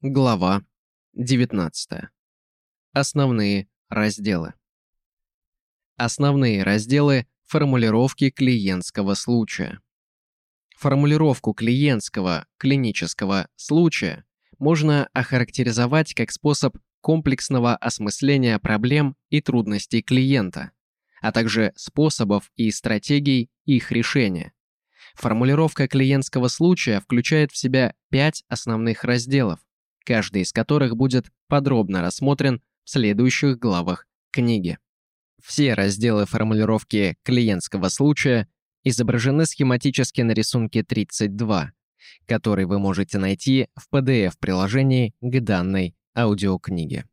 Глава 19. Основные разделы. Основные разделы формулировки клиентского случая. Формулировку клиентского клинического случая можно охарактеризовать как способ комплексного осмысления проблем и трудностей клиента, а также способов и стратегий их решения. Формулировка клиентского случая включает в себя пять основных разделов, каждый из которых будет подробно рассмотрен в следующих главах книги. Все разделы формулировки клиентского случая изображены схематически на рисунке 32, который вы можете найти в PDF-приложении к данной аудиокниге.